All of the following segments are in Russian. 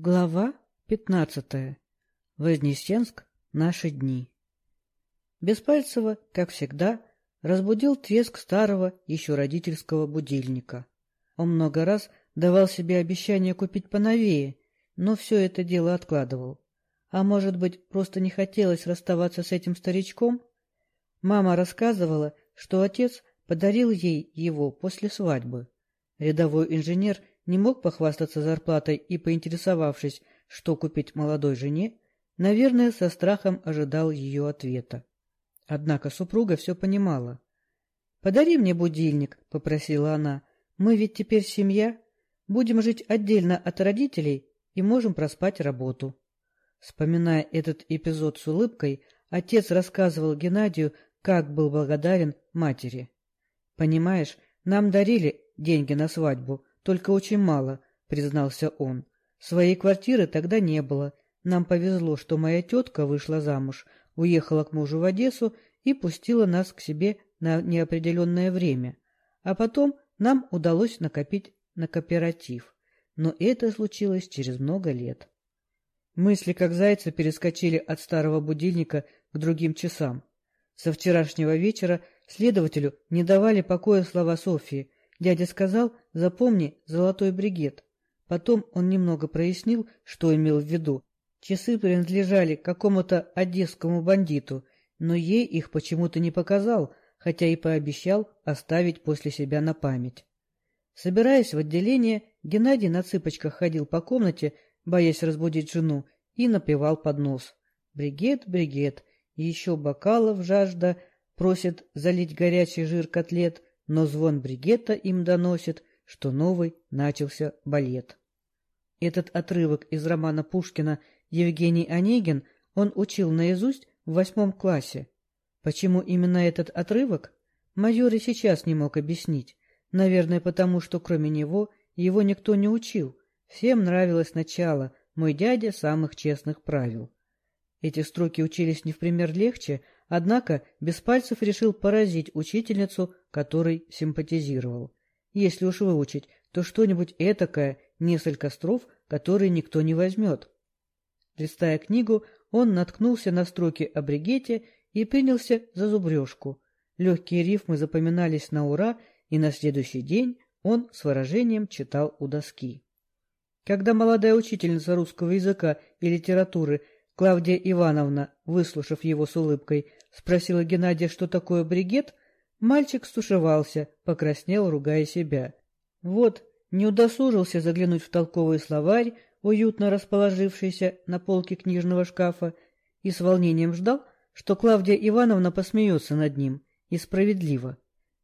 Глава пятнадцатая. Вознесенск. Наши дни. Беспальцева, как всегда, разбудил треск старого, еще родительского будильника. Он много раз давал себе обещание купить поновее, но все это дело откладывал. А может быть, просто не хотелось расставаться с этим старичком? Мама рассказывала, что отец подарил ей его после свадьбы. Рядовой инженер не мог похвастаться зарплатой и, поинтересовавшись, что купить молодой жене, наверное, со страхом ожидал ее ответа. Однако супруга все понимала. — Подари мне будильник, — попросила она. — Мы ведь теперь семья. Будем жить отдельно от родителей и можем проспать работу. Вспоминая этот эпизод с улыбкой, отец рассказывал Геннадию, как был благодарен матери. — Понимаешь, нам дарили деньги на свадьбу, только очень мало, признался он. Своей квартиры тогда не было. Нам повезло, что моя тетка вышла замуж, уехала к мужу в Одессу и пустила нас к себе на неопределенное время. А потом нам удалось накопить на кооператив. Но это случилось через много лет. Мысли, как зайцы, перескочили от старого будильника к другим часам. Со вчерашнего вечера следователю не давали покоя слова Софии, Дядя сказал, запомни золотой бригет. Потом он немного прояснил, что имел в виду. Часы принадлежали какому-то одесскому бандиту, но ей их почему-то не показал, хотя и пообещал оставить после себя на память. Собираясь в отделение, Геннадий на цыпочках ходил по комнате, боясь разбудить жену, и напевал под нос. «Бригет, бригет, еще бокалов жажда, просит залить горячий жир котлет, но звон бригета им доносит, что новый начался балет. Этот отрывок из романа Пушкина «Евгений Онегин» он учил наизусть в восьмом классе. Почему именно этот отрывок? Майор и сейчас не мог объяснить. Наверное, потому что кроме него его никто не учил. Всем нравилось начало «Мой дядя самых честных правил». Эти строки учились не в пример легче, однако Беспальцев решил поразить учительницу, которой симпатизировал. Если уж выучить, то что-нибудь этакое, несколько строф, которые никто не возьмет. Листая книгу, он наткнулся на строки о бригете и принялся за зубрежку. Легкие рифмы запоминались на ура, и на следующий день он с выражением читал у доски. Когда молодая учительница русского языка и литературы Клавдия Ивановна, выслушав его с улыбкой, спросила Геннадия, что такое бригет, мальчик стушевался, покраснел, ругая себя. Вот, не удосужился заглянуть в толковый словарь, уютно расположившийся на полке книжного шкафа, и с волнением ждал, что Клавдия Ивановна посмеется над ним, и справедливо.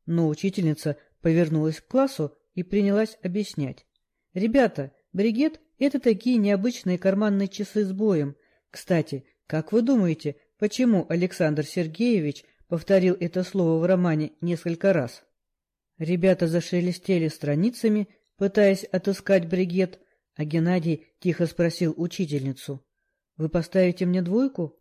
Но учительница повернулась к классу и принялась объяснять. «Ребята, бригет — это такие необычные карманные часы с боем, кстати, как вы думаете, почему Александр Сергеевич повторил это слово в романе несколько раз? Ребята зашелестели страницами, пытаясь отыскать бригет, а Геннадий тихо спросил учительницу. — Вы поставите мне двойку?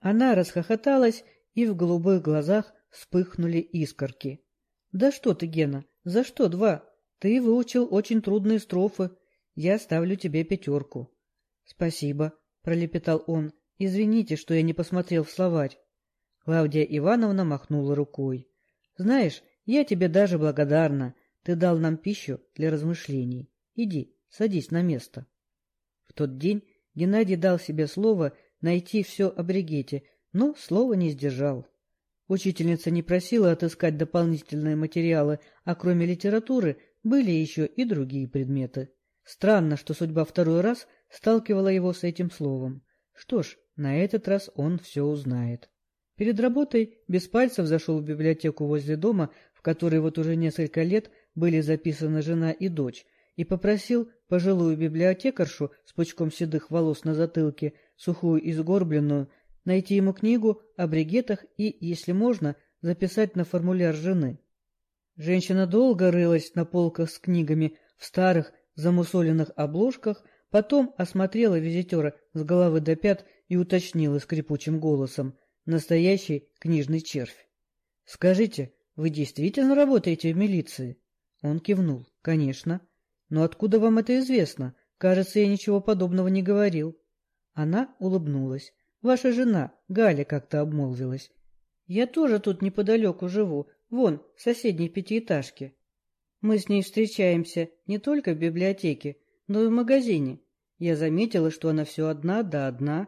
Она расхохоталась, и в голубых глазах вспыхнули искорки. — Да что ты, Гена, за что два? Ты выучил очень трудные строфы. Я ставлю тебе пятерку. — Спасибо, — пролепетал он. — Извините, что я не посмотрел в словарь. Клавдия Ивановна махнула рукой. — Знаешь, я тебе даже благодарна. Ты дал нам пищу для размышлений. Иди, садись на место. В тот день Геннадий дал себе слово найти все о бригете, но слова не сдержал. Учительница не просила отыскать дополнительные материалы, а кроме литературы были еще и другие предметы. Странно, что судьба второй раз сталкивала его с этим словом. Что ж, на этот раз он все узнает. Перед работой без пальцев зашел в библиотеку возле дома, в которой вот уже несколько лет были записаны жена и дочь, и попросил пожилую библиотекаршу с пучком седых волос на затылке, сухую и сгорбленную, найти ему книгу о бригетах и, если можно, записать на формуляр жены. Женщина долго рылась на полках с книгами в старых, замусоленных обложках, потом осмотрела визитера с головы до пят и уточнила скрипучим голосом. Настоящий книжный червь. — Скажите, вы действительно работаете в милиции? Он кивнул. — Конечно. — Но откуда вам это известно? Кажется, я ничего подобного не говорил. Она улыбнулась. Ваша жена, Галя, как-то обмолвилась. Я тоже тут неподалеку живу, вон, в соседней пятиэтажке. Мы с ней встречаемся не только в библиотеке, но и в магазине. Я заметила, что она все одна да одна.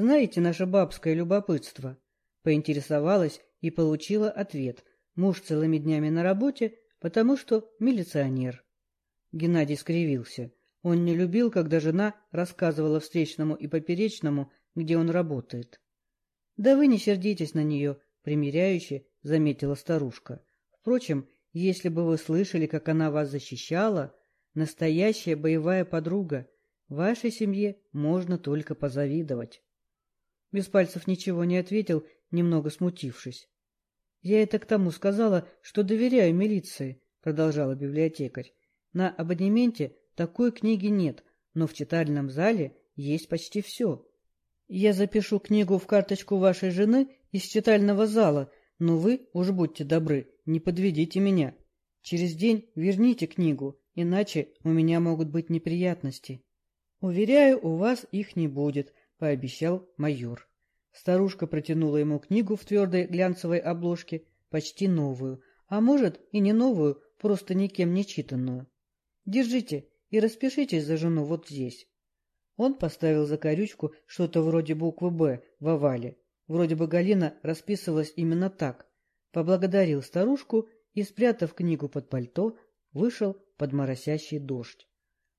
Знаете, наше бабское любопытство. Поинтересовалась и получила ответ. Муж целыми днями на работе, потому что милиционер. Геннадий скривился. Он не любил, когда жена рассказывала встречному и поперечному, где он работает. — Да вы не сердитесь на нее, примиряюще заметила старушка. Впрочем, если бы вы слышали, как она вас защищала, настоящая боевая подруга, вашей семье можно только позавидовать. Беспальцев ничего не ответил, немного смутившись. — Я это к тому сказала, что доверяю милиции, — продолжала библиотекарь. — На абонементе такой книги нет, но в читальном зале есть почти все. Я запишу книгу в карточку вашей жены из читального зала, но вы, уж будьте добры, не подведите меня. Через день верните книгу, иначе у меня могут быть неприятности. — Уверяю, у вас их не будет, — пообещал майор. Старушка протянула ему книгу в твердой глянцевой обложке, почти новую, а может и не новую, просто никем не читанную. — Держите и распишитесь за жену вот здесь. Он поставил за корючку что-то вроде буквы «Б» в овале. Вроде бы Галина расписывалась именно так. Поблагодарил старушку и, спрятав книгу под пальто, вышел под моросящий дождь.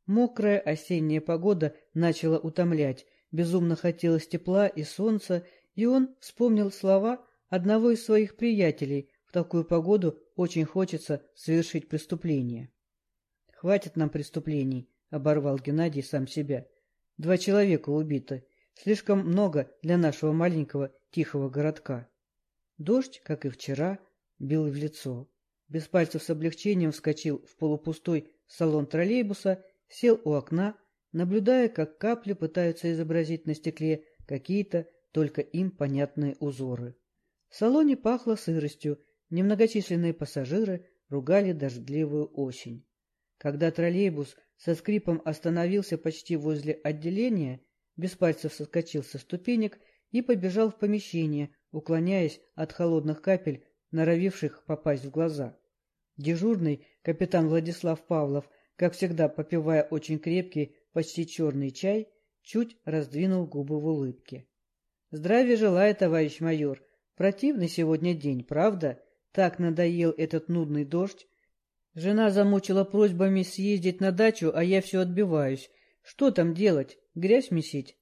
Мокрая осенняя погода начала утомлять, безумно хотелось тепла и солнца, и он вспомнил слова одного из своих приятелей «В такую погоду очень хочется совершить преступление». «Хватит нам преступлений», — оборвал Геннадий сам себя. Два человека убито. Слишком много для нашего маленького тихого городка. Дождь, как и вчера, бил в лицо. Без пальцев с облегчением вскочил в полупустой салон троллейбуса, сел у окна, наблюдая, как капли пытаются изобразить на стекле какие-то только им понятные узоры. В салоне пахло сыростью, немногочисленные пассажиры ругали дождливую осень. Когда троллейбус со скрипом остановился почти возле отделения, без пальцев соскочил со ступенек и побежал в помещение, уклоняясь от холодных капель, норовивших попасть в глаза. Дежурный капитан Владислав Павлов, как всегда попивая очень крепкий, почти черный чай, чуть раздвинул губы в улыбке. — Здравия желаю, товарищ майор. Противный сегодня день, правда? Так надоел этот нудный дождь, Жена замучила просьбами съездить на дачу, а я все отбиваюсь. Что там делать? Грязь месить?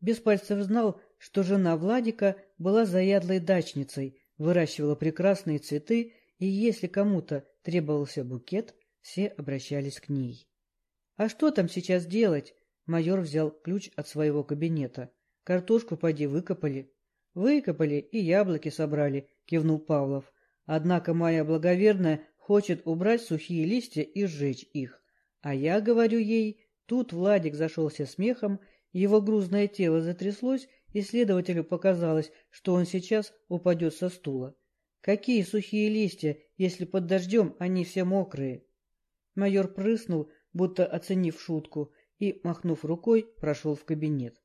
Беспальцев знал, что жена Владика была заядлой дачницей, выращивала прекрасные цветы, и если кому-то требовался букет, все обращались к ней. — А что там сейчас делать? Майор взял ключ от своего кабинета. — Картошку поди выкопали. — Выкопали и яблоки собрали, — кивнул Павлов. Однако моя благоверная Хочет убрать сухие листья и сжечь их. А я говорю ей, тут Владик зашелся смехом, его грузное тело затряслось, и следователю показалось, что он сейчас упадет со стула. Какие сухие листья, если под дождем они все мокрые? Майор прыснул, будто оценив шутку, и, махнув рукой, прошел в кабинет.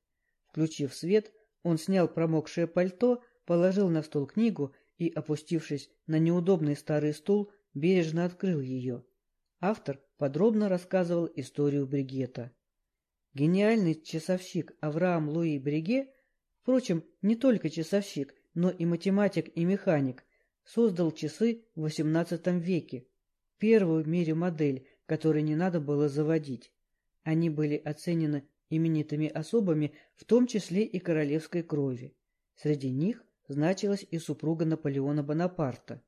Включив свет, он снял промокшее пальто, положил на стол книгу и, опустившись на неудобный старый стул, бережно открыл ее. Автор подробно рассказывал историю Бригета. Гениальный часовщик Авраам Луи Бриге, впрочем, не только часовщик, но и математик и механик, создал часы в XVIII веке, первую в мире модель, которую не надо было заводить. Они были оценены именитыми особами, в том числе и королевской крови. Среди них значилась и супруга Наполеона Бонапарта.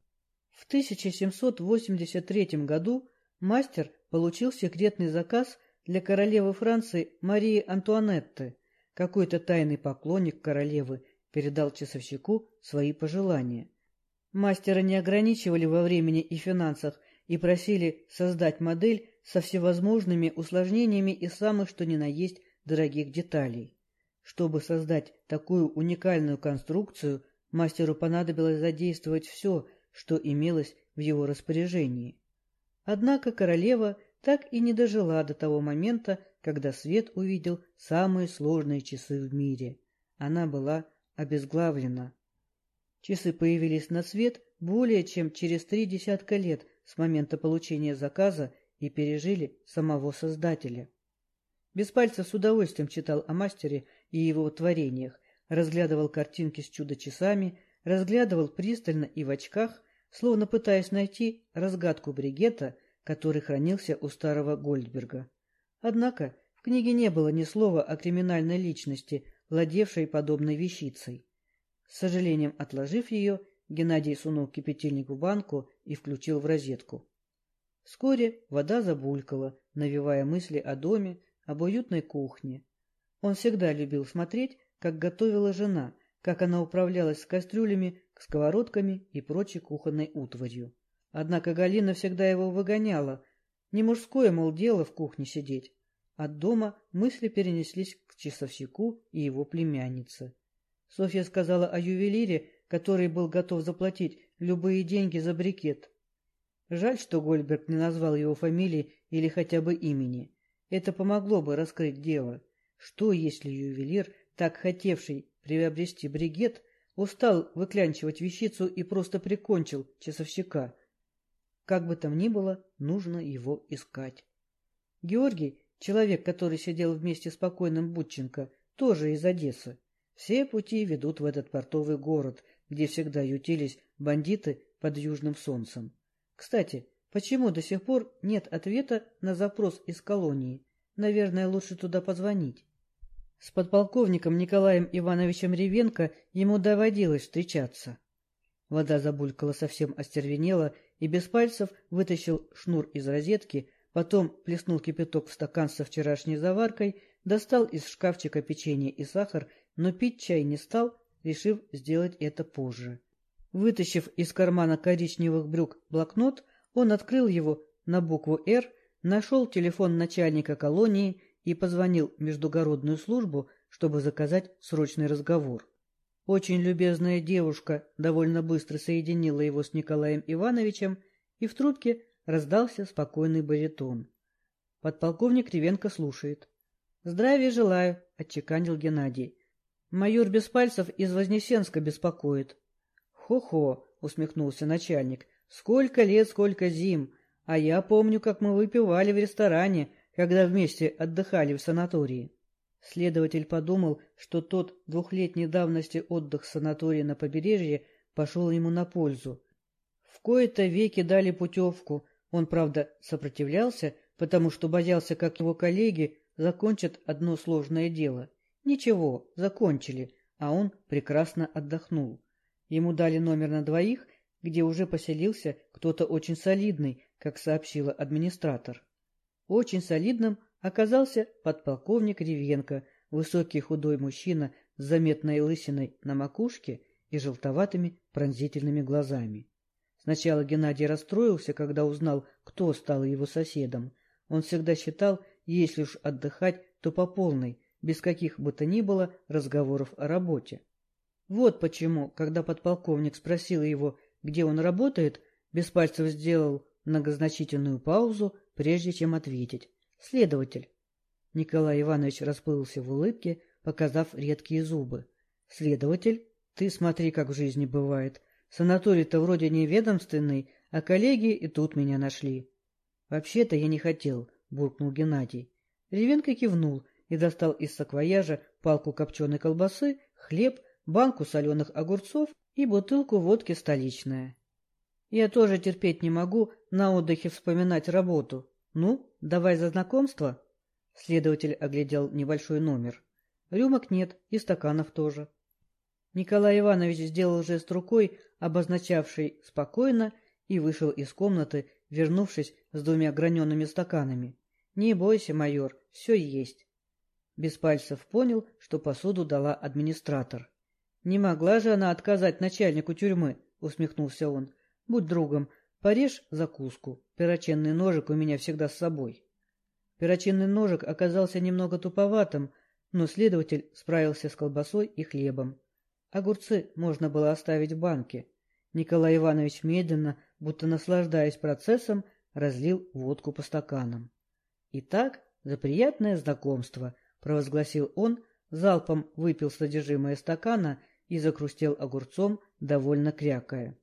В 1783 году мастер получил секретный заказ для королевы Франции Марии Антуанетты. Какой-то тайный поклонник королевы передал часовщику свои пожелания. Мастера не ограничивали во времени и финансах и просили создать модель со всевозможными усложнениями и самых что ни на есть дорогих деталей. Чтобы создать такую уникальную конструкцию, мастеру понадобилось задействовать все – что имелось в его распоряжении. Однако королева так и не дожила до того момента, когда Свет увидел самые сложные часы в мире. Она была обезглавлена. Часы появились на свет более чем через три десятка лет с момента получения заказа и пережили самого создателя. Беспальцев с удовольствием читал о мастере и его творениях, разглядывал картинки с чудо-часами, разглядывал пристально и в очках, словно пытаясь найти разгадку бригета, который хранился у старого Гольдберга. Однако в книге не было ни слова о криминальной личности, владевшей подобной вещицей. С сожалением отложив ее, Геннадий сунул кипятильник в банку и включил в розетку. Вскоре вода забулькала, навевая мысли о доме, об уютной кухне. Он всегда любил смотреть, как готовила жена, как она управлялась с кастрюлями, сковородками и прочей кухонной утварью. Однако Галина всегда его выгоняла. Не мужское, мол, дело в кухне сидеть. От дома мысли перенеслись к часовщику и его племяннице. Софья сказала о ювелире, который был готов заплатить любые деньги за брикет. Жаль, что Гольберг не назвал его фамилии или хотя бы имени. Это помогло бы раскрыть дело. Что, если ювелир, так хотевший приобрести бригет, устал выклянчивать вещицу и просто прикончил часовщика? Как бы там ни было, нужно его искать. Георгий, человек, который сидел вместе с покойным Бутченко, тоже из Одессы. Все пути ведут в этот портовый город, где всегда ютились бандиты под южным солнцем. Кстати, Почему до сих пор нет ответа на запрос из колонии? Наверное, лучше туда позвонить. С подполковником Николаем Ивановичем Ревенко ему доводилось встречаться. Вода забулькала совсем остервенела, и без пальцев вытащил шнур из розетки, потом плеснул кипяток в стакан со вчерашней заваркой, достал из шкафчика печенье и сахар, но пить чай не стал, решив сделать это позже. Вытащив из кармана коричневых брюк блокнот, он открыл его на букву «Р», нашел телефон начальника колонии и позвонил в междугородную службу, чтобы заказать срочный разговор. Очень любезная девушка довольно быстро соединила его с Николаем Ивановичем, и в трубке раздался спокойный баритон. Подполковник Ревенко слушает. — Здравия желаю, — отчеканил Геннадий. — Майор Беспальцев из Вознесенска беспокоит. «Хо — Хо-хо, — усмехнулся начальник, Сколько лет, сколько зим. А я помню, как мы выпивали в ресторане, когда вместе отдыхали в санатории. Следователь подумал, что тот двухлетней давности отдых в санатории на побережье пошел ему на пользу. В кои-то веки дали путевку. Он, правда, сопротивлялся, потому что боялся, как его коллеги закончат одно сложное дело. Ничего, закончили, а он прекрасно отдохнул. Ему дали номер на двоих, где уже поселился кто-то очень солидный, как сообщила администратор. Очень солидным оказался подполковник Ревенко, высокий худой мужчина с заметной лысиной на макушке и желтоватыми пронзительными глазами. Сначала Геннадий расстроился, когда узнал, кто стал его соседом. Он всегда считал, если уж отдыхать, то по полной, без каких бы то ни было разговоров о работе. Вот почему, когда подполковник спросил его, где он работает, Беспальцев сделал многозначительную паузу, прежде чем ответить. Следователь. Николай Иванович расплылся в улыбке, показав редкие зубы. Следователь, ты смотри, как в жизни бывает. Санаторий-то вроде не ведомственный, а коллеги и тут меня нашли. Вообще-то я не хотел, буркнул Геннадий. Ревенко кивнул и достал из саквояжа палку копченой колбасы, хлеб, банку соленых огурцов и бутылку водки столичная. Я тоже терпеть не могу на отдыхе вспоминать работу. Ну, давай за знакомство. Следователь оглядел небольшой номер. Рюмок нет, и стаканов тоже. Николай Иванович сделал жест рукой, обозначавший «спокойно», и вышел из комнаты, вернувшись с двумя гранеными стаканами. «Не бойся, майор, все есть». Беспальцев понял, что посуду дала администратор. Не могла же она отказать начальнику тюрьмы, усмехнулся он. Будь другом, порежь закуску. Перочинный ножик у меня всегда с собой. Перочинный ножик оказался немного туповатым, но следователь справился с колбасой и хлебом. Огурцы можно было оставить в банке. Николай Иванович медленно, будто наслаждаясь процессом, разлил водку по стаканам. Итак, за приятное знакомство, провозгласил он, залпом выпил содержимое стакана и закрустел огурцом, довольно крякая.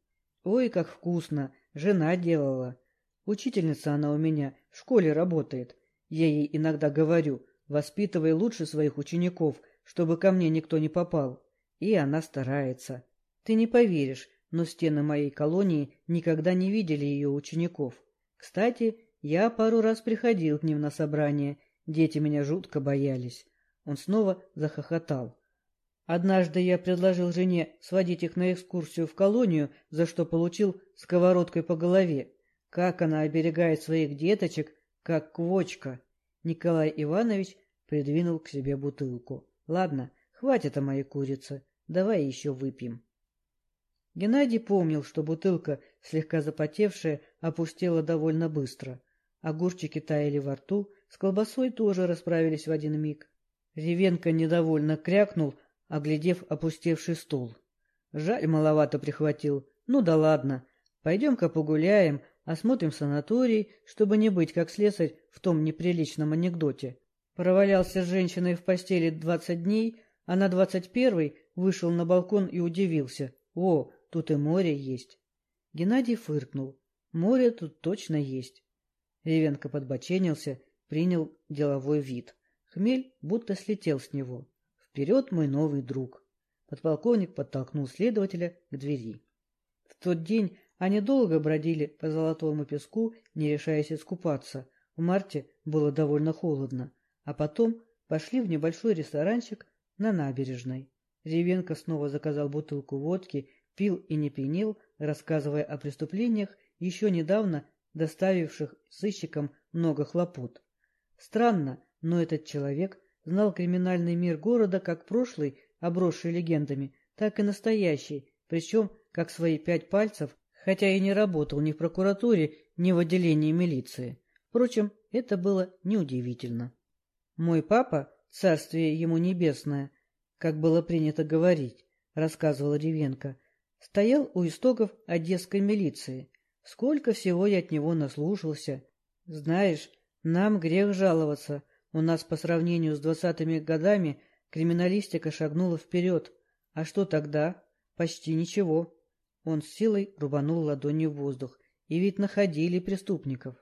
Ой, как вкусно! Жена делала. Учительница она у меня, в школе работает. Я ей иногда говорю, воспитывай лучше своих учеников, чтобы ко мне никто не попал. И она старается. Ты не поверишь, но стены моей колонии никогда не видели ее учеников. Кстати, я пару раз приходил к ним на собрание, дети меня жутко боялись. Он снова захохотал. Однажды я предложил жене сводить их на экскурсию в колонию, за что получил сковородкой по голове. Как она оберегает своих деточек, как квочка. Николай Иванович придвинул к себе бутылку. Ладно, хватит о моей курице, давай еще выпьем. Геннадий помнил, что бутылка, слегка запотевшая, опустела довольно быстро. Огурчики таяли во рту, с колбасой тоже расправились в один миг. Ревенко недовольно крякнул, оглядев опустевший стол. Жаль, маловато прихватил. Ну да ладно. Пойдем-ка погуляем, осмотрим санаторий, чтобы не быть как слесарь в том неприличном анекдоте. Провалялся с женщиной в постели двадцать дней, а на двадцать первый вышел на балкон и удивился. О, тут и море есть. Геннадий фыркнул. Море тут точно есть. Ревенко подбоченился, принял деловой вид. Хмель будто слетел с него. Вперед, мой новый друг. Подполковник подтолкнул следователя к двери. В тот день они долго бродили по золотому песку, не решаясь искупаться. В марте было довольно холодно. А потом пошли в небольшой ресторанчик на набережной. Ревенко снова заказал бутылку водки, пил и не пьянел, рассказывая о преступлениях, еще недавно доставивших сыщикам много хлопот. Странно, но этот человек знал криминальный мир города как прошлый, обросший легендами, так и настоящий, причем как свои пять пальцев, хотя и не работал ни в прокуратуре, ни в отделении милиции. Впрочем, это было неудивительно. Мой папа, царствие ему небесное, как было принято говорить, рассказывала Ревенко, стоял у истоков одесской милиции. Сколько всего я от него наслушался. Знаешь, нам грех жаловаться. У нас по сравнению с двадцатыми годами криминалистика шагнула вперед. А что тогда? Почти ничего. Он с силой рубанул ладонью в воздух. И ведь находили преступников.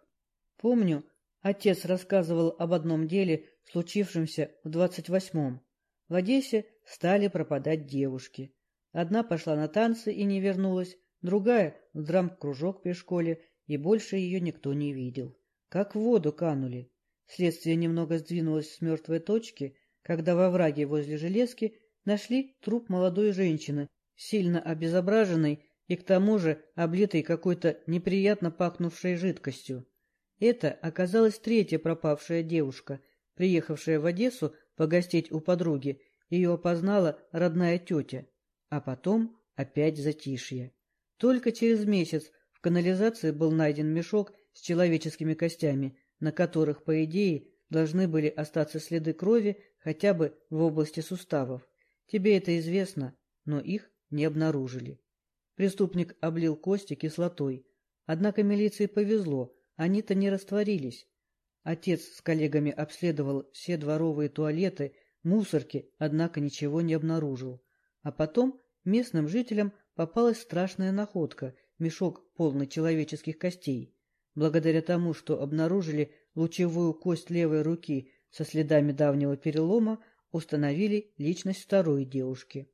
Помню, отец рассказывал об одном деле, случившемся в двадцать восьмом. В Одессе стали пропадать девушки. Одна пошла на танцы и не вернулась, другая — в драм-кружок при школе, и больше ее никто не видел. Как в воду канули. Следствие немного сдвинулось с мертвой точки, когда во враге возле железки нашли труп молодой женщины, сильно обезображенной и к тому же облитой какой-то неприятно пахнувшей жидкостью. Это оказалась третья пропавшая девушка, приехавшая в Одессу погостить у подруги, ее опознала родная тетя. А потом опять затишье. Только через месяц в канализации был найден мешок с человеческими костями, на которых, по идее, должны были остаться следы крови хотя бы в области суставов. Тебе это известно, но их не обнаружили. Преступник облил кости кислотой. Однако милиции повезло, они-то не растворились. Отец с коллегами обследовал все дворовые туалеты, мусорки, однако ничего не обнаружил. А потом местным жителям попалась страшная находка – мешок полный человеческих костей. Благодаря тому, что обнаружили лучевую кость левой руки со следами давнего перелома, установили личность второй девушки.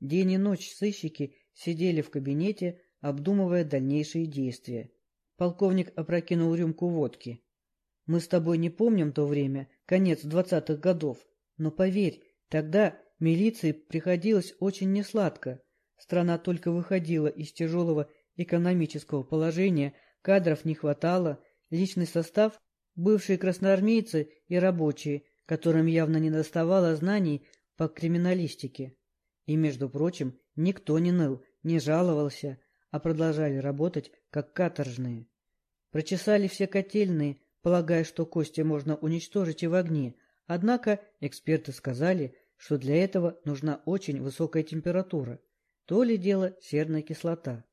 День и ночь сыщики сидели в кабинете, обдумывая дальнейшие действия. Полковник опрокинул рюмку водки. Мы с тобой не помним то время, конец двадцатых годов. Но поверь, тогда милиции приходилось очень несладко. Страна только выходила из тяжелого экономического положения, кадров не хватало, личный состав, бывшие красноармейцы и рабочие, которым явно не доставало знаний по криминалистике. И, между прочим, никто не ныл, не жаловался, а продолжали работать как каторжные. Прочесали все котельные, полагая, что кости можно уничтожить и в огне, однако эксперты сказали, что для этого нужна очень высокая температура. То ли дело серная кислота.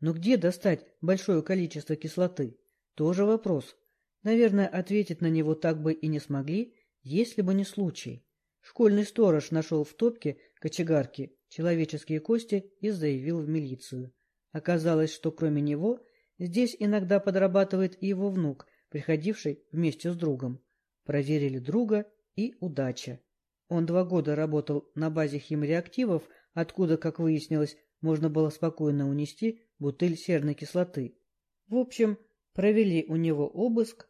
Но где достать большое количество кислоты? Тоже вопрос. Наверное, ответить на него так бы и не смогли, если бы не случай. Школьный сторож нашел в топке кочегарки человеческие кости и заявил в милицию. Оказалось, что кроме него здесь иногда подрабатывает и его внук, приходивший вместе с другом. Проверили друга и удача. Он два года работал на базе химреактивов, откуда, как выяснилось, можно было спокойно унести бутыль серной кислоты. В общем, провели у него обыск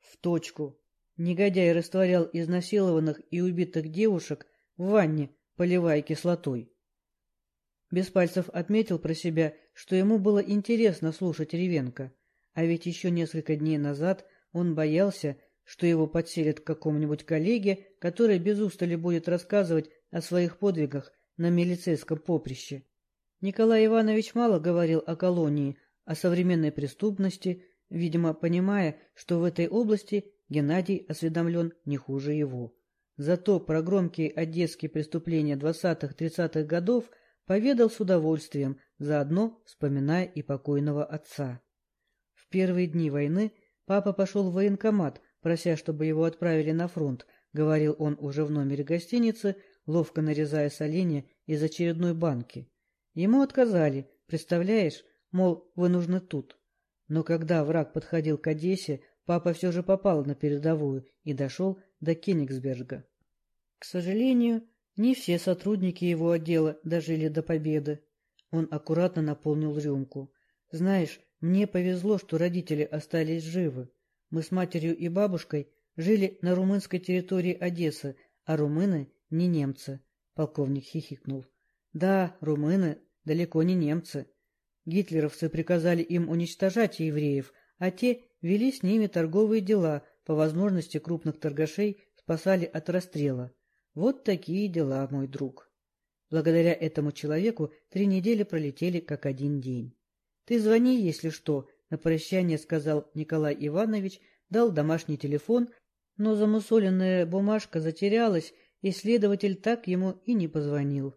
в точку. Негодяй растворял изнасилованных и убитых девушек в ванне, поливая кислотой. Беспальцев отметил про себя, что ему было интересно слушать Ревенко, а ведь еще несколько дней назад он боялся, что его подселят к какому-нибудь коллеге, который без устали будет рассказывать о своих подвигах на милицейском поприще. Николай Иванович мало говорил о колонии, о современной преступности, видимо, понимая, что в этой области Геннадий осведомлен не хуже его. Зато про громкие одесские преступления 20-30-х годов поведал с удовольствием, заодно вспоминая и покойного отца. В первые дни войны папа пошел в военкомат, прося, чтобы его отправили на фронт, говорил он уже в номере гостиницы, ловко нарезая соленья из очередной банки. Ему отказали, представляешь, мол, вы нужны тут. Но когда враг подходил к Одессе, папа все же попал на передовую и дошел до Кенигсберга. К сожалению, не все сотрудники его отдела дожили до победы. Он аккуратно наполнил рюмку. Знаешь, мне повезло, что родители остались живы. Мы с матерью и бабушкой жили на румынской территории Одессы, а румыны не немцы. Полковник хихикнул. Да, румыны далеко не немцы. Гитлеровцы приказали им уничтожать евреев, а те вели с ними торговые дела, по возможности крупных торгашей спасали от расстрела. Вот такие дела, мой друг. Благодаря этому человеку три недели пролетели как один день. Ты звони, если что, на прощание сказал Николай Иванович, дал домашний телефон, но замусоленная бумажка затерялась, и следователь так ему и не позвонил.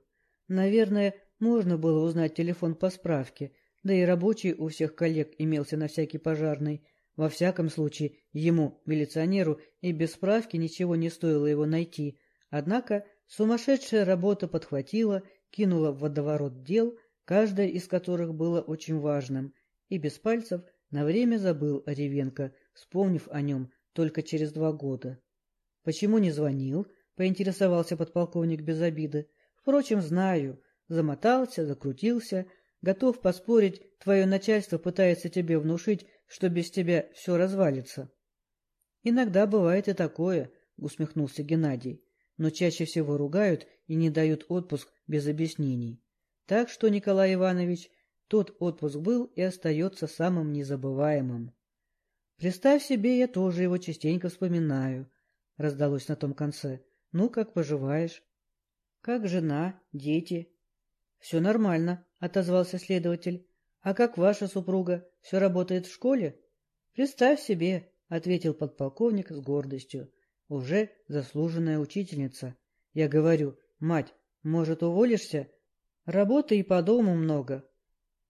Наверное, можно было узнать телефон по справке, да и рабочий у всех коллег имелся на всякий пожарный. Во всяком случае, ему, милиционеру, и без справки ничего не стоило его найти. Однако сумасшедшая работа подхватила, кинула в водоворот дел, каждое из которых было очень важным, и без пальцев на время забыл о Ревенко, вспомнив о нем только через два года. — Почему не звонил? — поинтересовался подполковник без обиды. — Впрочем, знаю. Замотался, закрутился. Готов поспорить, твое начальство пытается тебе внушить, что без тебя все развалится. — Иногда бывает и такое, — усмехнулся Геннадий. Но чаще всего ругают и не дают отпуск без объяснений. Так что, Николай Иванович, тот отпуск был и остается самым незабываемым. Представь себе, я тоже его частенько вспоминаю, — раздалось на том конце. Ну, как поживаешь? Как жена, дети? Все нормально, — отозвался следователь. А как ваша супруга? Все работает в школе? Представь себе, — ответил подполковник с гордостью. Уже заслуженная учительница. Я говорю, мать, может, уволишься? Работы и по дому много.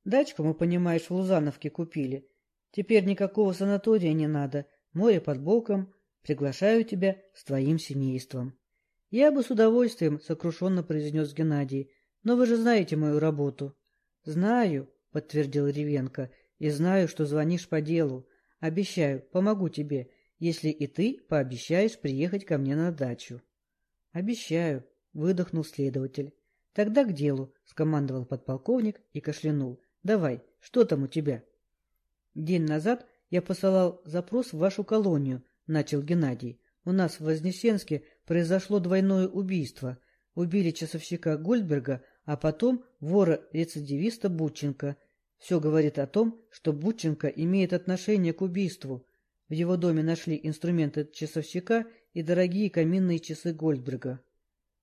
Дачку мы, понимаешь, в Лузановке купили. Теперь никакого санатория не надо, море под боком. Приглашаю тебя с твоим семейством. — Я бы с удовольствием, — сокрушенно произнес Геннадий. — Но вы же знаете мою работу. — Знаю, — подтвердил Ревенко, — и знаю, что звонишь по делу. Обещаю, помогу тебе, если и ты пообещаешь приехать ко мне на дачу. — Обещаю, — выдохнул следователь. — Тогда к делу, — скомандовал подполковник и кашлянул. — Давай, что там у тебя? — День назад я посылал запрос в вашу колонию, — начал Геннадий. У нас в Вознесенске произошло двойное убийство. Убили часовщика Гольдберга, а потом вора-рецидивиста Бутченко. Все говорит о том, что Бутченко имеет отношение к убийству. В его доме нашли инструменты часовщика и дорогие каминные часы Гольдберга.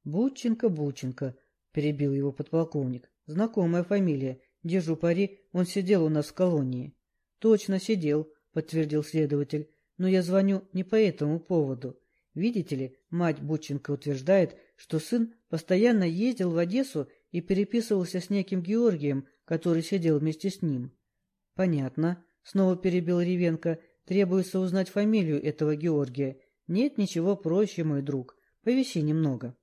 «Бутченко, Бутченко», — перебил его подполковник. «Знакомая фамилия. Держу пари, он сидел у нас в колонии». «Точно сидел», — подтвердил следователь. Но я звоню не по этому поводу. Видите ли, мать Бутченко утверждает, что сын постоянно ездил в Одессу и переписывался с неким Георгием, который сидел вместе с ним. — Понятно, — снова перебил Ревенко. — Требуется узнать фамилию этого Георгия. Нет ничего проще, мой друг. Повиси немного.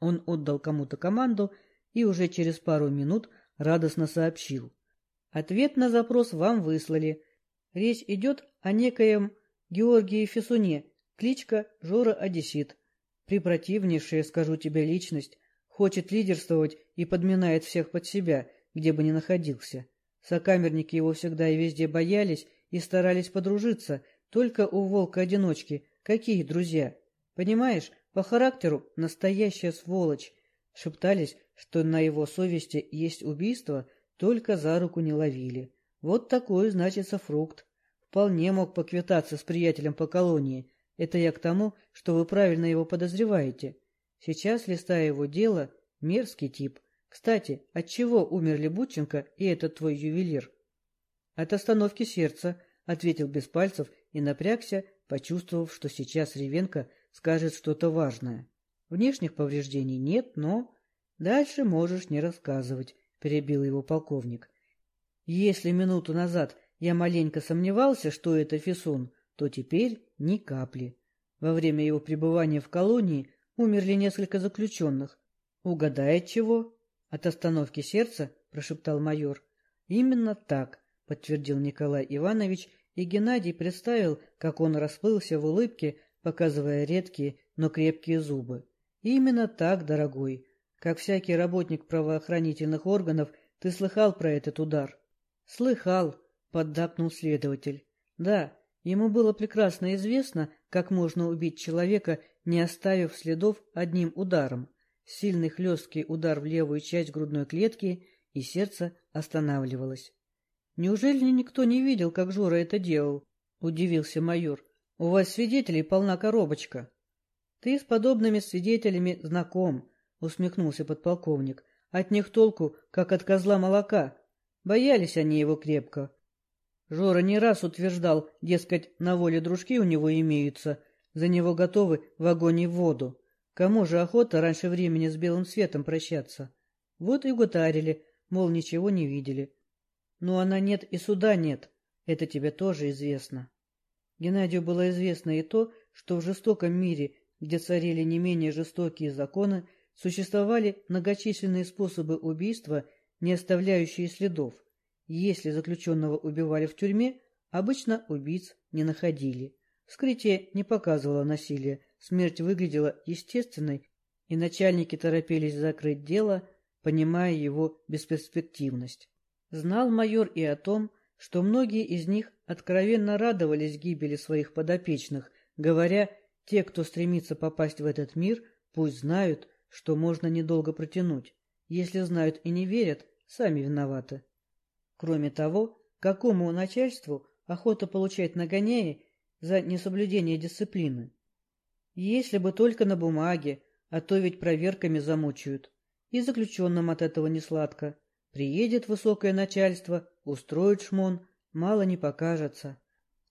Он отдал кому-то команду и уже через пару минут радостно сообщил. Ответ на запрос вам выслали. Речь идет о некоем Георгии Фесуне, кличка Жора Одессит. Припротивнейшая, скажу тебе, личность, хочет лидерствовать и подминает всех под себя, где бы ни находился. Сокамерники его всегда и везде боялись и старались подружиться, только у волка-одиночки какие друзья. Понимаешь, по характеру настоящая сволочь. Шептались, что на его совести есть убийство, только за руку не ловили. Вот такой, значится, фрукт. Вполне мог поквитаться с приятелем по колонии. Это я к тому, что вы правильно его подозреваете. Сейчас, листая его дело, мерзкий тип. Кстати, от чего умерли Бутченко и этот твой ювелир? От остановки сердца, ответил без пальцев и напрягся, почувствовав, что сейчас Ревенко скажет что-то важное. Внешних повреждений нет, но... Дальше можешь не рассказывать, перебил его полковник. Если минуту назад я маленько сомневался, что это Фисун, то теперь ни капли. Во время его пребывания в колонии умерли несколько заключенных. Угадает чего? От остановки сердца, прошептал майор. Именно так, подтвердил Николай Иванович, и Геннадий представил, как он расплылся в улыбке, показывая редкие, но крепкие зубы. Именно так, дорогой. Как всякий работник правоохранительных органов, ты слыхал про этот удар? Слыхал, — поддакнул следователь. Да, ему было прекрасно известно, как можно убить человека, не оставив следов одним ударом. Сильный хлесткий удар в левую часть грудной клетки, и сердце останавливалось. «Неужели никто не видел, как Жора это делал?» — удивился майор. «У вас свидетелей полна коробочка». «Ты с подобными свидетелями знаком», — усмехнулся подполковник. «От них толку, как от козла молока. Боялись они его крепко. Жора не раз утверждал, дескать, на воле дружки у него имеются, за него готовы в огонь и в воду. Кому же охота раньше времени с белым светом прощаться? Вот и гутарили, мол, ничего не видели. Но она нет и суда нет, это тебе тоже известно. Геннадию было известно и то, что в жестоком мире, где царили не менее жестокие законы, существовали многочисленные способы убийства, не оставляющие следов. Если заключенного убивали в тюрьме, обычно убийц не находили. Вскрытие не показывало насилия, смерть выглядела естественной, и начальники торопились закрыть дело, понимая его бесперспективность. Знал майор и о том, что многие из них откровенно радовались гибели своих подопечных, говоря, те, кто стремится попасть в этот мир, пусть знают, что можно недолго протянуть. Если знают и не верят, сами виноваты. Кроме того, какому начальству охота получать нагоняи за несоблюдение дисциплины? Если бы только на бумаге, а то ведь проверками замучают. И заключенным от этого не сладко. Приедет высокое начальство, устроит шмон, мало не покажется.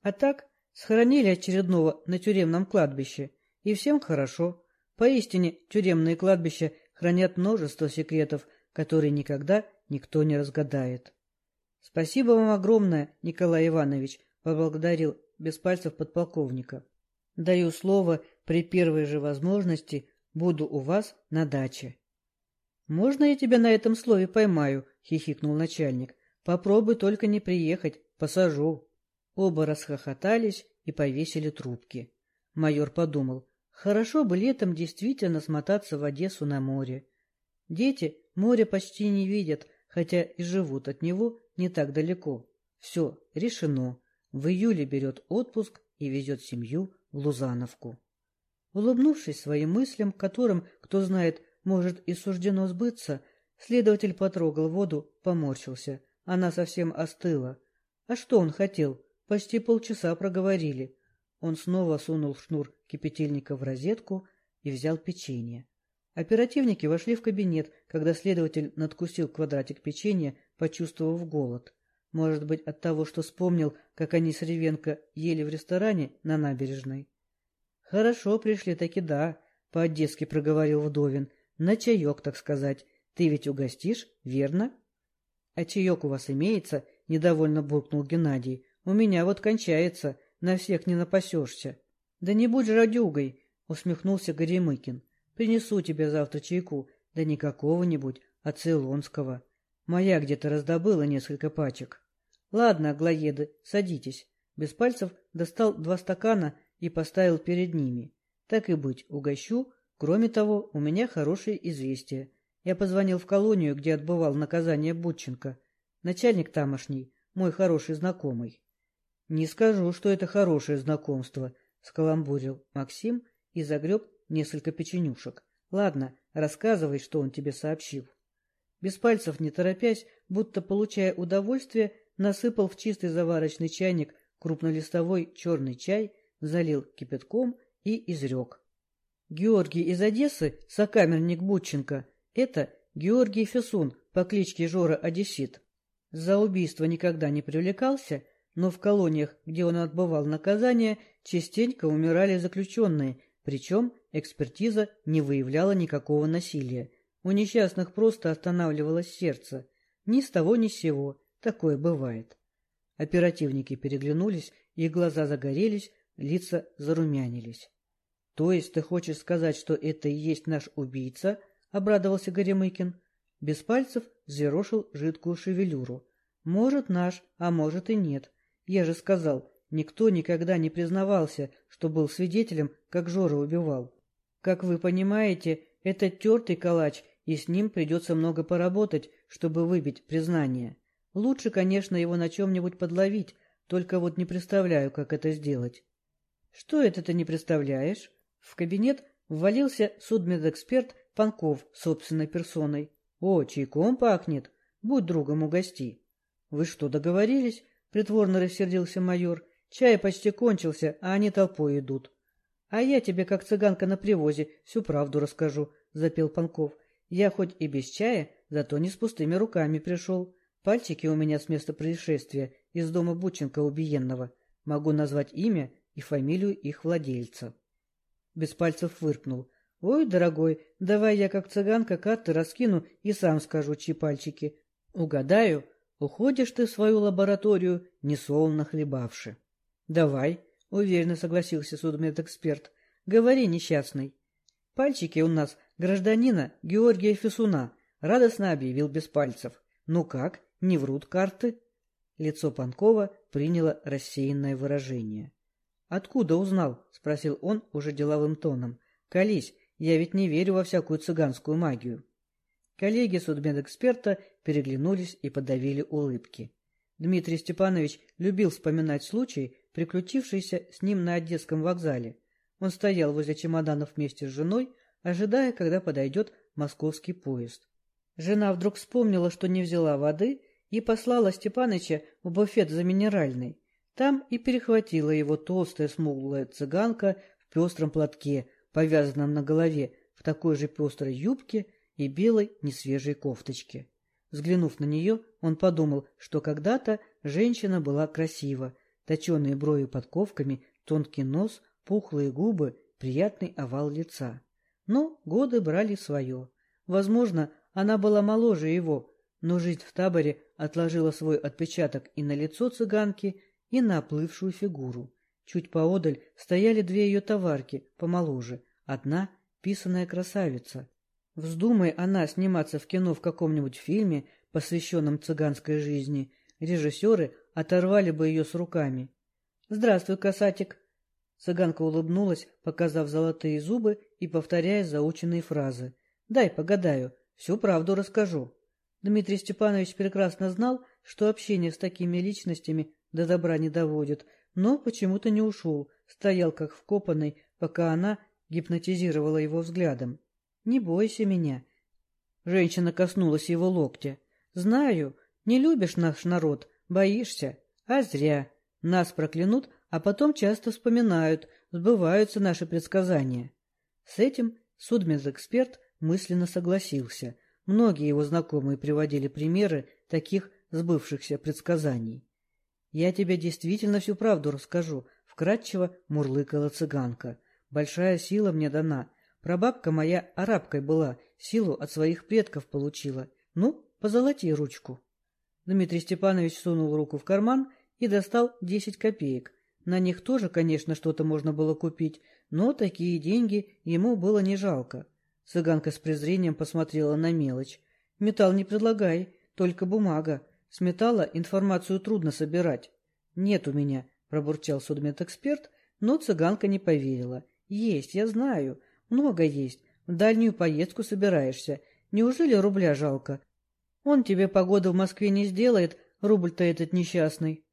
А так схоронили очередного на тюремном кладбище, и всем хорошо. Поистине, тюремные кладбища хранят множество секретов, которые никогда никто не разгадает. — Спасибо вам огромное, Николай Иванович, — поблагодарил без пальцев подполковника. — Даю слово, при первой же возможности буду у вас на даче. — Можно я тебя на этом слове поймаю? — хихикнул начальник. — Попробуй только не приехать, посажу. Оба расхохотались и повесили трубки. Майор подумал, хорошо бы летом действительно смотаться в Одессу на море. Дети море почти не видят, хотя и живут от него не так далеко. Все, решено. В июле берет отпуск и везет семью в Лузановку. Улыбнувшись своим мыслям, которым, кто знает, может и суждено сбыться, следователь потрогал воду, поморщился. Она совсем остыла. А что он хотел? Почти полчаса проговорили. Он снова сунул шнур кипятильника в розетку и взял печенье. Оперативники вошли в кабинет, когда следователь надкусил квадратик печенья, почувствовав голод. Может быть, от того, что вспомнил, как они с Ревенко ели в ресторане на набережной. — Хорошо пришли таки, да, — по-одесски проговорил Вдовин. — На чаек, так сказать. Ты ведь угостишь, верно? — А чаек у вас имеется? — недовольно буркнул Геннадий. — У меня вот кончается, на всех не напасешься. — Да не будь радюгой, — усмехнулся Горемыкин. — Принесу тебе завтра чайку, да не какого-нибудь, а цейлонского. Моя где-то раздобыла несколько пачек. — Ладно, аглоеды, садитесь. Без пальцев достал два стакана и поставил перед ними. Так и быть, угощу. Кроме того, у меня хорошее известие. Я позвонил в колонию, где отбывал наказание Бутченко. Начальник тамошний, мой хороший знакомый. — Не скажу, что это хорошее знакомство, — скаламбурил Максим и загреб несколько печенюшек. — Ладно, рассказывай, что он тебе сообщил. Без пальцев, не торопясь, будто получая удовольствие, насыпал в чистый заварочный чайник крупнолистовой черный чай, залил кипятком и изрек. Георгий из Одессы, сокамерник Бутченко, это Георгий Фесун по кличке Жора Одессит. За убийство никогда не привлекался, но в колониях, где он отбывал наказание, частенько умирали заключенные, причем экспертиза не выявляла никакого насилия. У несчастных просто останавливалось сердце. Ни с того ни с сего. Такое бывает. Оперативники переглянулись, их глаза загорелись, лица зарумянились. — То есть ты хочешь сказать, что это и есть наш убийца? — обрадовался Горемыкин. Без пальцев взъерошил жидкую шевелюру. — Может, наш, а может и нет. Я же сказал, никто никогда не признавался, что был свидетелем, как Жора убивал. Как вы понимаете, это тертый калач, и с ним придется много поработать, чтобы выбить признание. Лучше, конечно, его на чем-нибудь подловить, только вот не представляю, как это сделать. — Что это ты не представляешь? В кабинет ввалился судмедэксперт Панков собственной персоной. — О, чайком пахнет. Будь другом угости. — Вы что, договорились? — притворно рассердился майор. — Чай почти кончился, а они толпой идут. — А я тебе, как цыганка на привозе, всю правду расскажу, — запел Панков. — Я хоть и без чая, зато не с пустыми руками пришел. Пальчики у меня с места происшествия, из дома Бученко убиенного. Могу назвать имя и фамилию их владельца. Без пальцев фыркнул. — Ой, дорогой, давай я как цыганка карты раскину и сам скажу, чьи пальчики. Угадаю, уходишь ты в свою лабораторию, несолоно хлебавши. — Давай, — уверенно согласился судмедэксперт. — Говори, несчастный. — Пальчики у нас гражданина Георгия Фесуна, — радостно объявил без пальцев. — Ну как, не врут карты? Лицо Панкова приняло рассеянное выражение. — Откуда узнал? — спросил он уже деловым тоном. — Колись, я ведь не верю во всякую цыганскую магию. Коллеги судмедэксперта переглянулись и подавили улыбки. Дмитрий Степанович любил вспоминать случай, приключившийся с ним на Одесском вокзале. Он стоял возле чемоданов вместе с женой, ожидая, когда подойдет московский поезд. Жена вдруг вспомнила, что не взяла воды, и послала Степаныча в буфет за минеральной. Там и перехватила его толстая смуглая цыганка в пестром платке, повязанном на голове, в такой же пестрой юбке и белой несвежей кофточке. Взглянув на нее, он подумал, что когда-то женщина была красива, точеные брови подковками, тонкий нос, пухлые губы, приятный овал лица. Но годы брали свое. Возможно, она была моложе его, но жизнь в таборе отложила свой отпечаток и на лицо цыганки, и на оплывшую фигуру. Чуть поодаль стояли две ее товарки, помоложе. Одна — писаная красавица. Вздумай она сниматься в кино в каком-нибудь фильме, посвященном цыганской жизни, режиссеры оторвали бы ее с руками. — Здравствуй, касатик! Цыганка улыбнулась, показав золотые зубы и повторяя заученные фразы. — Дай погадаю, всю правду расскажу. Дмитрий Степанович прекрасно знал, что общение с такими личностями до добра не доводит, но почему-то не ушел, стоял как вкопанный, пока она гипнотизировала его взглядом. «Не бойся меня». Женщина коснулась его локтя. «Знаю, не любишь наш народ, боишься, а зря. Нас проклянут, а потом часто вспоминают, сбываются наши предсказания». С этим судмедэксперт мысленно согласился — Многие его знакомые приводили примеры таких сбывшихся предсказаний. «Я тебе действительно всю правду расскажу», — вкратчиво мурлыкала цыганка. «Большая сила мне дана. Прабабка моя арабкой была, силу от своих предков получила. Ну, позолоти ручку». Дмитрий Степанович сунул руку в карман и достал десять копеек. На них тоже, конечно, что-то можно было купить, но такие деньги ему было не жалко. Цыганка с презрением посмотрела на мелочь. «Металл не предлагай, только бумага. С металла информацию трудно собирать». «Нет у меня», — пробурчал судмедэксперт, но цыганка не поверила. «Есть, я знаю. Много есть. В дальнюю поездку собираешься. Неужели рубля жалко? Он тебе погоду в Москве не сделает, рубль-то этот несчастный».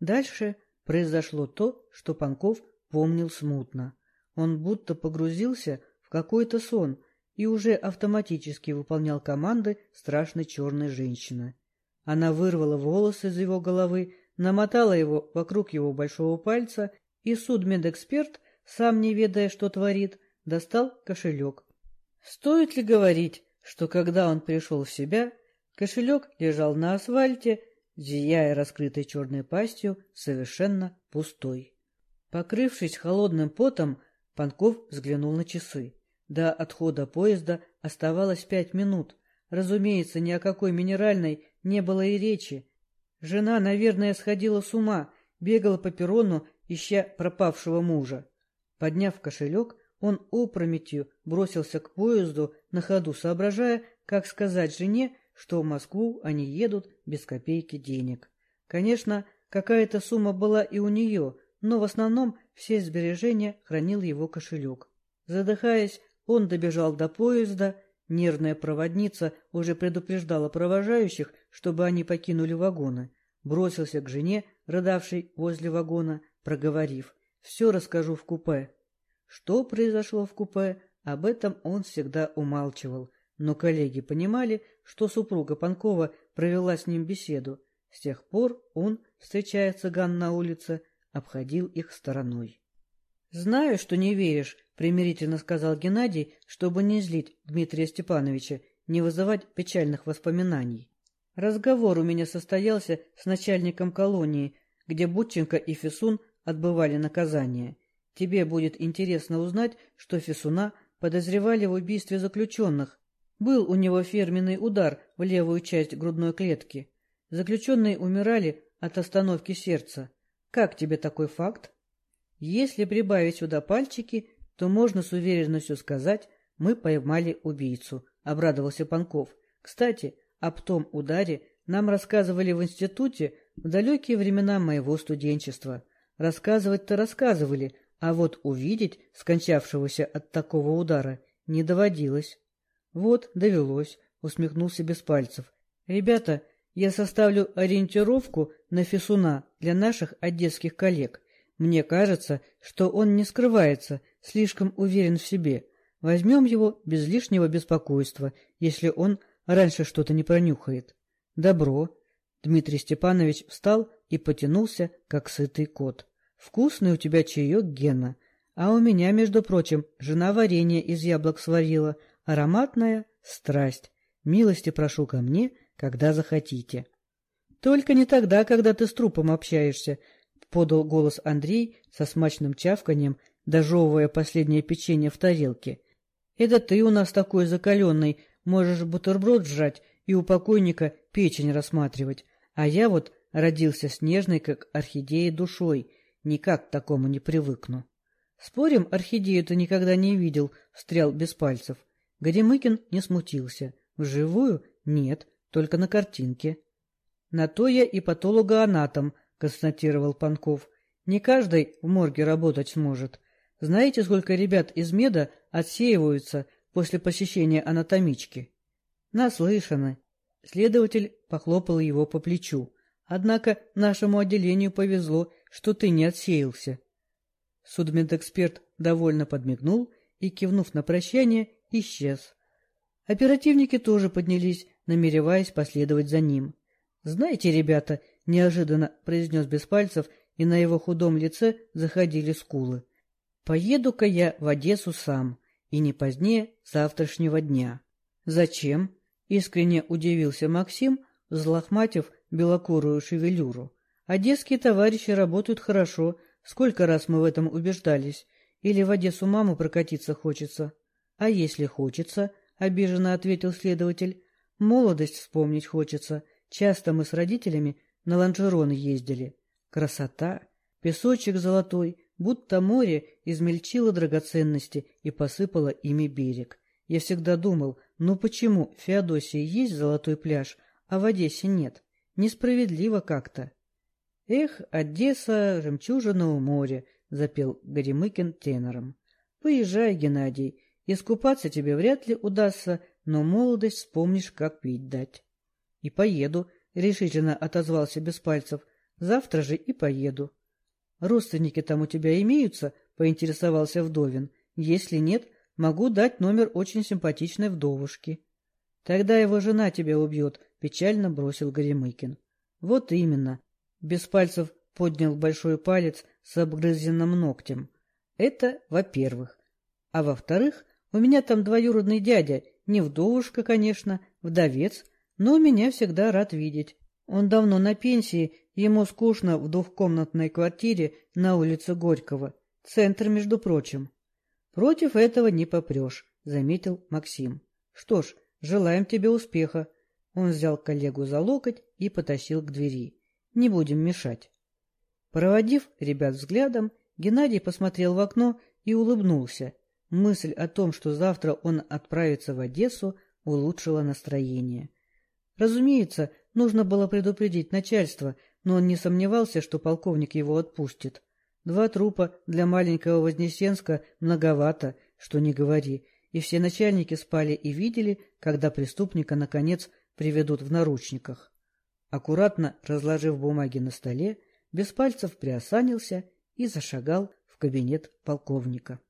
Дальше произошло то, что Панков помнил смутно. Он будто погрузился в какой-то сон и уже автоматически выполнял команды страшной черной женщины. Она вырвала волосы из его головы, намотала его вокруг его большого пальца, и судмедэксперт, сам не ведая, что творит, достал кошелек. Стоит ли говорить, что когда он пришел в себя, кошелек лежал на асфальте, зияя раскрытой черной пастью, совершенно пустой. Покрывшись холодным потом, Панков взглянул на часы. До отхода поезда оставалось пять минут. Разумеется, ни о какой минеральной не было и речи. Жена, наверное, сходила с ума, бегала по перрону, ища пропавшего мужа. Подняв кошелек, он опрометью бросился к поезду, на ходу соображая, как сказать жене, что в Москву они едут без копейки денег. Конечно, какая-то сумма была и у нее, но в основном все сбережения хранил его кошелек. Задыхаясь, он добежал до поезда, нервная проводница уже предупреждала провожающих, чтобы они покинули вагоны. Бросился к жене, рыдавшей возле вагона, проговорив «Все расскажу в купе». Что произошло в купе, об этом он всегда умалчивал, но коллеги понимали, что супруга Панкова провела с ним беседу. С тех пор он, встречая цыган на улице, обходил их стороной. «Знаю, что не веришь», — примирительно сказал Геннадий, чтобы не злить Дмитрия Степановича, не вызывать печальных воспоминаний. Разговор у меня состоялся с начальником колонии, где Бутченко и Фисун отбывали наказание. Тебе будет интересно узнать, что Фисуна подозревали в убийстве заключенных. Был у него фирменный удар в левую часть грудной клетки. Заключенные умирали от остановки сердца. Как тебе такой факт? Если прибавить сюда пальчики, то можно с уверенностью сказать, мы поймали убийцу, — обрадовался Панков. Кстати, об том ударе нам рассказывали в институте в далекие времена моего студенчества. Рассказывать-то рассказывали, а вот увидеть скончавшегося от такого удара не доводилось. — Вот, довелось, — усмехнулся без пальцев. — Ребята, я составлю ориентировку на Фисуна для наших одесских коллег. Мне кажется, что он не скрывается, слишком уверен в себе. Возьмем его без лишнего беспокойства, если он раньше что-то не пронюхает. Добро. Дмитрий Степанович встал и потянулся, как сытый кот. Вкусный у тебя чаек, Гена. А у меня, между прочим, жена варенье из яблок сварила. Ароматная страсть. Милости прошу ко мне, когда захотите. Только не тогда, когда ты с трупом общаешься, подал голос Андрей со смачным чавканием, дожевывая последнее печенье в тарелке. «Это ты у нас такой закаленный, можешь бутерброд сжать и у покойника печень рассматривать, а я вот родился снежной, как орхидея душой, никак к такому не привыкну». «Спорим, орхидею ты никогда не видел», — встрял без пальцев. Горемыкин не смутился. «Вживую? Нет, только на картинке». «На то я и патологоанатом», констатировал Панков. Не каждый в морге работать сможет. Знаете, сколько ребят из меда отсеиваются после посещения анатомички? Наслышаны. Следователь похлопал его по плечу. Однако нашему отделению повезло, что ты не отсеялся. Судмедэксперт довольно подмигнул и, кивнув на прощание, исчез. Оперативники тоже поднялись, намереваясь последовать за ним. Знаете, ребята, — неожиданно произнес без пальцев, и на его худом лице заходили скулы. «Поеду-ка я в Одессу сам, и не позднее завтрашнего дня». «Зачем?» — искренне удивился Максим, взлохматив белокурую шевелюру. «Одесские товарищи работают хорошо. Сколько раз мы в этом убеждались. Или в Одессу маму прокатиться хочется?» «А если хочется?» — обиженно ответил следователь. «Молодость вспомнить хочется. Часто мы с родителями на лонжероны ездили. Красота! Песочек золотой, будто море измельчило драгоценности и посыпало ими берег. Я всегда думал, ну почему в Феодосии есть золотой пляж, а в Одессе нет? Несправедливо как-то. Эх, Одесса, жемчужина у моря, запел Горемыкин тенором. Поезжай, Геннадий, искупаться тебе вряд ли удастся, но молодость вспомнишь, как пить дать. И поеду, решительно отозвался без пальцев. Завтра же и поеду. Родственники там у тебя имеются? поинтересовался Вдовин. Если нет, могу дать номер очень симпатичной вдовушки. Тогда его жена тебя убьет, печально бросил Горемыкин. Вот именно. Без пальцев поднял большой палец с обгрызенным ногтем. Это во-первых. А во-вторых, у меня там двоюродный дядя, не вдовушка, конечно, вдовец, но меня всегда рад видеть. Он давно на пенсии, ему скучно в двухкомнатной квартире на улице Горького. Центр, между прочим. Против этого не попрешь, заметил Максим. Что ж, желаем тебе успеха. Он взял коллегу за локоть и потащил к двери. Не будем мешать. Проводив ребят взглядом, Геннадий посмотрел в окно и улыбнулся. Мысль о том, что завтра он отправится в Одессу, улучшила настроение. Разумеется, нужно было предупредить начальство, но он не сомневался, что полковник его отпустит. Два трупа для маленького Вознесенска многовато, что не говори, и все начальники спали и видели, когда преступника, наконец, приведут в наручниках. Аккуратно разложив бумаги на столе, без пальцев приосанился и зашагал в кабинет полковника.